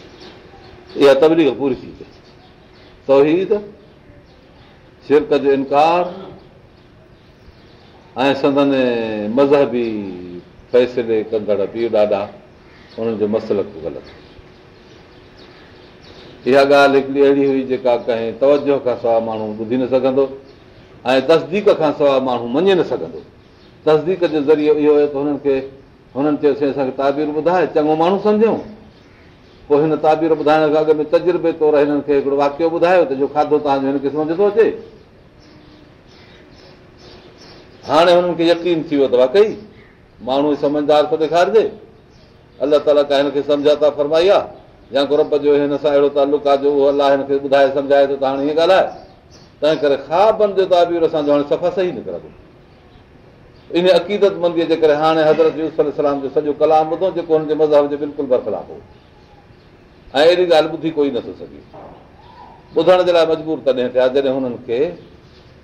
इहा तबलीख पूरी थी थिए तौहीद शिरक जो इनकार ऐं सदन मज़हबी फ़ैसिले कंदड़ पीउ ॾाॾा उन्हनि जो मसल ग़लति इहा ॻाल्हि हिकिड़ी अहिड़ी हुई जेका कंहिं तवजो खां सवाइ माण्हू ॿुधी न सघंदो ऐं तस्दीक खां सवाइ माण्हू मञे न सघंदो तस्दीक जो ज़रिए इहो हुयो त हुननि खे हुननि चयोसीं असांखे ताबीर ॿुधाए चङो माण्हू सम्झूं पोइ हिन ताबीर ॿुधाइण खां अॻु में तजुर्बे तौरु हिननि खे हिकिड़ो वाकियो ॿुधायो त जो खाधो तव्हांजो हिन क़िस्म जो थो अचे हाणे हुननि खे यकीन थी वियो त वाकई माण्हू समझदार थो ॾेखारिजे अलाह ताला का फरमाई आहे या गुरब जो हिन सां अहिड़ो तालुक आहे जो उहो अलाह हिनखे ॿुधाए सम्झाए थो त हाणे हीअं ॻाल्हाए तंहिं करे ख़्वाबनि जो ताबीर असांजो हाणे सफ़ा सही निकिरंदो इन अक़ीदतमंदीअ जे करे हाणे हज़रत जो सॼो कलाम ॿुधो जेको हुनजे मज़हब जो बिल्कुलु बरखला हो ऐं अहिड़ी ॻाल्हि ॿुधी कोई नथो सघे ॿुधण जे लाइ मजबूर तॾहिं थिया जॾहिं हुननि खे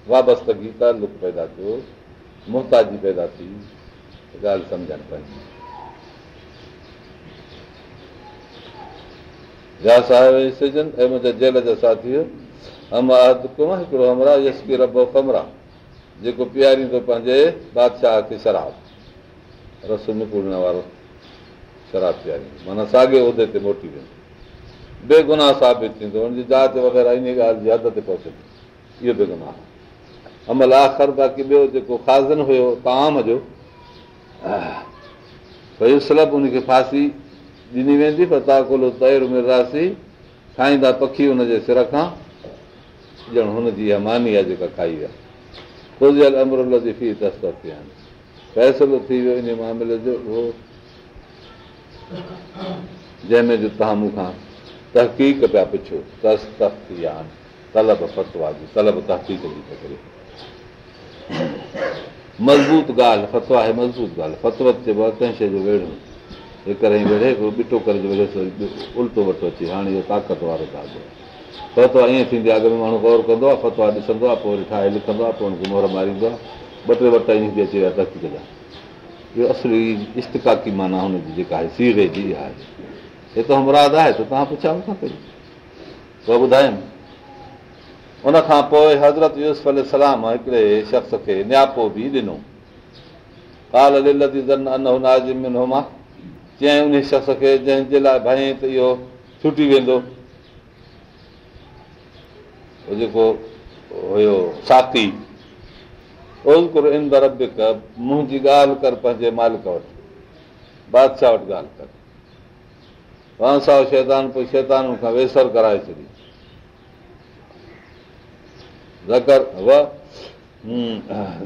वाब तालुक़ु पैदा थियो मुहताजी पैदा थी ॻाल्हि सम्झण पई साहिब ऐं मुंहिंजे जेल जा साथी हिकिड़ो कमरा जेको पीआरींदो पंहिंजे बादशाह खे शराब रस निकुड़ण वारो शराब पीआरींदो माना साॻे उहिदे ते मोटी वेंदो बेगुनाह साबित थींदो हुनजी जात वग़ैरह इन ॻाल्हि जी हद ते पहुचंदी इहो बेगुनाह अमल आख़िर बाक़ी ॿियो जेको ख़ाज़न हुयो तवाम जो भई सलब उनखे फांसी ॾिनी वेंदी पर तव्हां कोलो तर उमिरासीं खाईंदा पखी हुनजे सिर खां ॼण हुनजी इहा मानी आहे जेका खाई आहे अमर फी तस्तर थी आहिनि फ़ैसिलो थी वियो इन मामले जो उहो जंहिंमें जो तव्हां मूंखां तहक़ीक़ पिया पुछो तलब तलब फतवा जी जी तहक़ीक़ तलबवा मज़बूत ॻाल्हि फतवा आहे मज़बूत ॻाल्हि फत चइबो आहे कंहिं शइ जो वेड़ो वेड़ी वेड़े ॿिठो करे उल्टो वटि अचे हाणे इहो ताक़त वारो ॻाल्हि फतवा ईअं थींदी आहे में माण्हू गौर कंदो आहे फतवा ॾिसंदो आहे पोइ वरी ठाहे लिखंदो आहे पोइ हुनखे मोहर मारींदो आहे ॿ टे वटां ईअं थी अचे तकती जा इहो असली इश्तकाकी माना हुनजी जेका आहे सीरे जी आहे हितां मुराद आहे तव्हां पुछा हुन खां पोइ हज़रत यूस शख़्स खे नियापो बि ॾिनो शख़्स खे जंहिंजे लाइ छुटी वेंदो जेको हुयो साथी पंहिंजे मालिक वटि बादशाह वटि कर साओ शैतान पोइ शैतान खां वेसर कराए छॾी ज़कर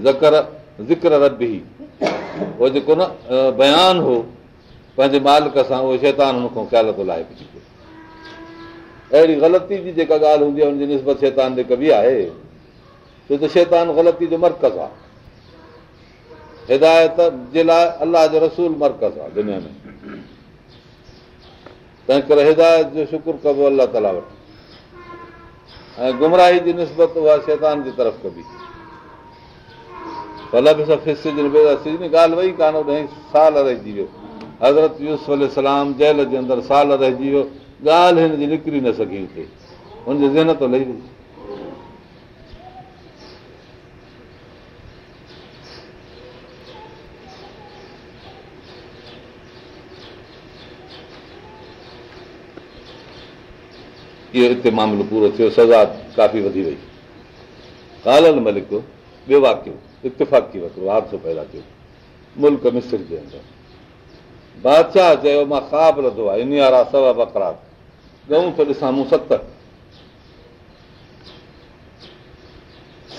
ज़कर ज़िक्र रब हुई उहो जेको न बयानु हो पंहिंजे मालिक सां उहो शैतान हुन खां ख़्याल थो लाहे पियो अहिड़ी ग़लती जी जेका ॻाल्हि हूंदी आहे हुनजी निस्बत शैतान जे कबी आहे छो त शैतान ग़लती जो मर्कज़ आहे हिदायत जे लाइ अलाह जो रसूल मर्कज़ आहे दुनिया में तंहिं करे हिदायत जो शुक्र कबो अलाह ताला वटि ऐं गुमराही जी निस्बत उहा शैतान जी तरफ़ कबी ॻाल्हि वई कान ॾहीं साल रहिजी वियो हज़रत हज़रताम जेल जे अंदरि साल रहिजी वियो ॻाल्हि हिन जी निकिरी न सघी हुते हुनजे ज़हन ज़हनत लही वई इहो हिते मामिलो पूरो थियो सज़ा काफ़ी वधी वई कालल मलिक ॿियो वाकियो इतिफ़ाक़ी वकरो हादसो पैदा थियो मुल्क मिस्र जे अंदरि बादशाह चयो मां ख़्वाब ख़ा आहे इन वारा सवा बकराद गऊं त ॾिसां मूं सत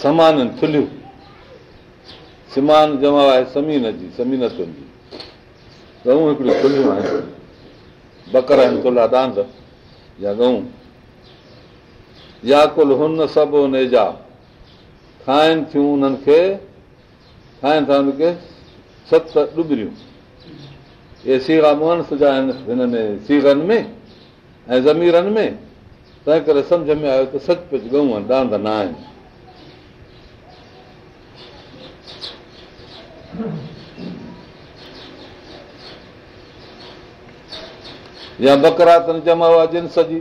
समान थुलियूं समान जमा आहे समीन जी ज़मीनतुनि जी गऊं हिकिड़ियूं थुलियूं आहिनि बकर आहिनि थुल्हा दांद या गऊं या कुल हुन सभु हुन जा खाइनि थियूं उन्हनि खे खाइनि था उन्हनि सत डुबरियूं इहे सीड़ा मोहन सॼा आहिनि हिन में सीरनि में ऐं ज़मीरनि में तंहिं करे सम्झ में आयो त सच सचपच गऊं आहिनि डांद न आहिनि या बकरात जमा हुआ जिन सॼी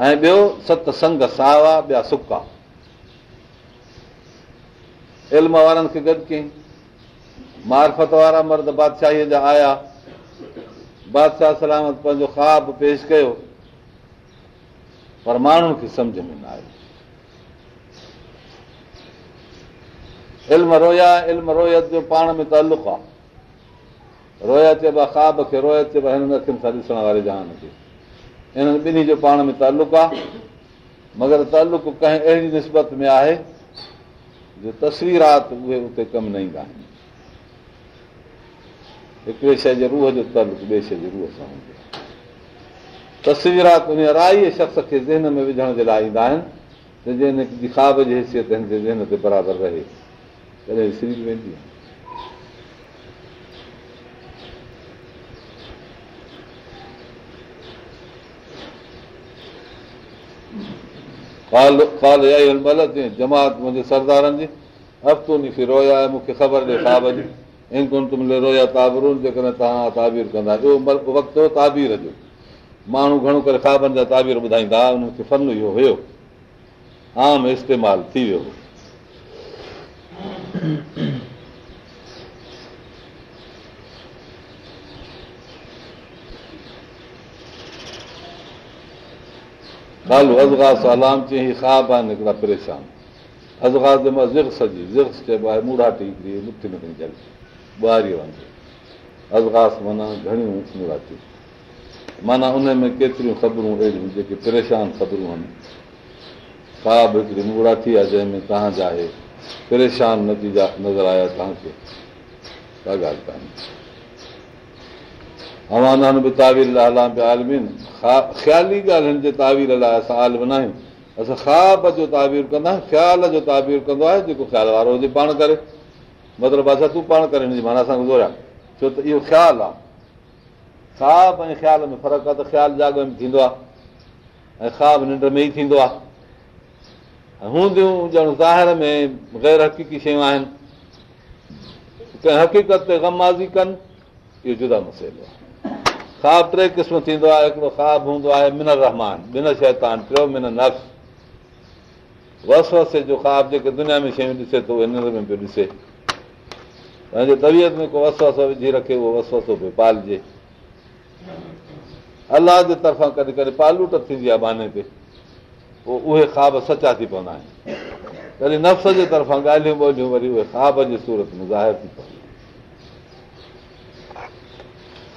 ऐं ॿियो सत संग सावा ॿिया सुका इल्म वारनि खे गॾु कयईं मार्फत वारा मर्द बादशाहीअ जा आया बादशाह सलामत पंहिंजो ख़्वाबु पेश कयो पर माण्हुनि खे सम्झ में न आयो इल्म रोया इल्म रोयत जो पाण में त आहे रोया चइबो आहे ख़्वाब खे रोयत चइबो आहे हिननि अखियुनि सां ॾिसण वारे जहान खे इन्हनि ॿिन्ही जो पाण में तालुक़ु आहे मगर तालुक़ु कंहिं अहिड़ी निस्बत में आहे जो तस्वीरात उहे उते कमु न ईंदा आहिनि हिकिड़े शइ जे रूह जो तालुक ॿिए शइ जे रूह सां हूंदो आहे तस्वीरात उन शख़्स खे ज़हन में विझण जे लाइ ईंदा आहिनि त जंहिं ख़्वाब जी हिसियत रहे तॾहिं वेंदी आहे मूंखे ख़बर ॾेर जेकॾहिं तव्हां ताबीर कंदा वक़्तु ताबीर जो माण्हू घणो करे ख़्वाबनि जा ताबीर ॿुधाईंदा उनखे फन इहो हुयो आम इस्तेमालु थी वियो कालू अज़गास अलाम चई ख़्वाब आहिनि हिकिड़ा परेशान अज़गास जे मां ज़िक्स ज़िक्स जी चइबो आहे मुराठी हिकिड़ी मुठी में खणी ॿाहिरि वञो अज़गास माना घणियूं मुराथियूं माना उन में केतिरियूं ख़बरूं अहिड़ियूं जेके परेशान ख़बरूं आहिनि ख़्वाब हिकिड़ी मुराठी आहे जंहिंमें तव्हांजा आहे परेशान नतीजा नज़र आया तव्हांखे का ॻाल्हि कान्हे हवानान बि तवीर लाइ अलाम ख़्याली ॻाल्हियुनि जे तावीर लाइ असां आलम न आहियूं असां ख़्वाब जो तावीर कंदा आहियूं ख़्याल जो तबीर कंदो आहे जेको ख़्याल वारो हुजे पाण करे मतिलबु असां तूं पाण करे हिनजी माना असां गुज़ोरिया छो त इहो ख़्यालु आहे ख़्वाब ऐं ख़्याल में फ़र्क़ु आहे त ख़्यालु जाग में थींदो आहे ऐं ख़्वाब निंड में ई थींदो आहे हूंदियूं ॼण ज़ाहिर में ग़ैर हक़ीक़ी शयूं आहिनि कंहिं हक़ीक़त ते ग़माज़ी कनि इहो जुदा मसइलो आहे ख़्वाब टे क़िस्म थींदो आहे हिकिड़ो ख़्वाबु हूंदो आहे मिन रहमान बिन शैतान टियों मिन नफ़्स वस वसे जो ख़्वाबु जेके दुनिया में शयूं ॾिसे थो उहे हिन में पियो ॾिसे पंहिंजे तबियत में को वस वस विझी रखे उहो वस वसो पियो पालिजे अलाह जे तरफ़ां कॾहिं कॾहिं पालूट थींदी आहे बहाने ते पोइ उहे ख़्वाब सचा थी पवंदा आहिनि कॾहिं नफ़्स जे तरफ़ां ॻाल्हियूं ॿोलियूं वरी उहे ख़्वाब जी सूरत में ज़ाहिर थी पवंदा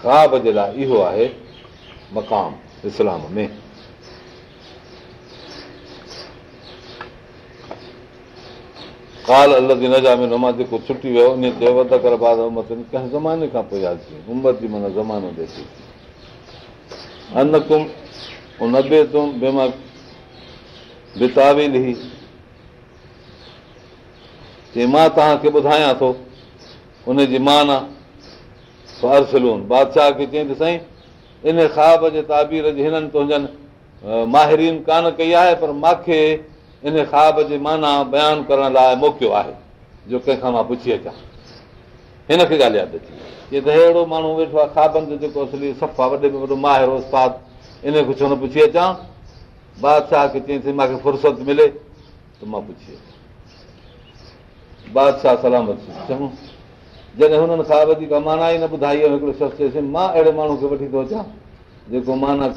इहो आहे मक़ाम इस्लाम में काल अलजा में जेको छुटी वियो उन ते कंहिं ज़माने खां माना ज़मानो मां तव्हांखे ॿुधायां थो उनजी माना बादशाह खे चई त साईं इन ख़्वाब जे ताबीर जे हिननि तुंहिंजनि माहिरीन कान कई आहे पर मूंखे इन ख़्वाब जे माना बयानु करण लाइ मौक़ियो आहे जो कंहिंखां मां पुछी अचां हिनखे अची पई त अहिड़ो माण्हू वेठो आहे ख़्वाबनि जो जेको असली सफ़ा वॾे में वॾो माहिर उस्ताद इन खे छो न पुछी अचां बादशाह खे चई सई मूंखे फुर्सत मिले त मां पुछी अचां बादशाह सलामत चङो जॾहिं हुननि साहिब जी का माना ई न ॿुधाई हिकिड़ो शख़्स चयोसि मां अहिड़े माण्हू खे वठी थो अचां जेको माना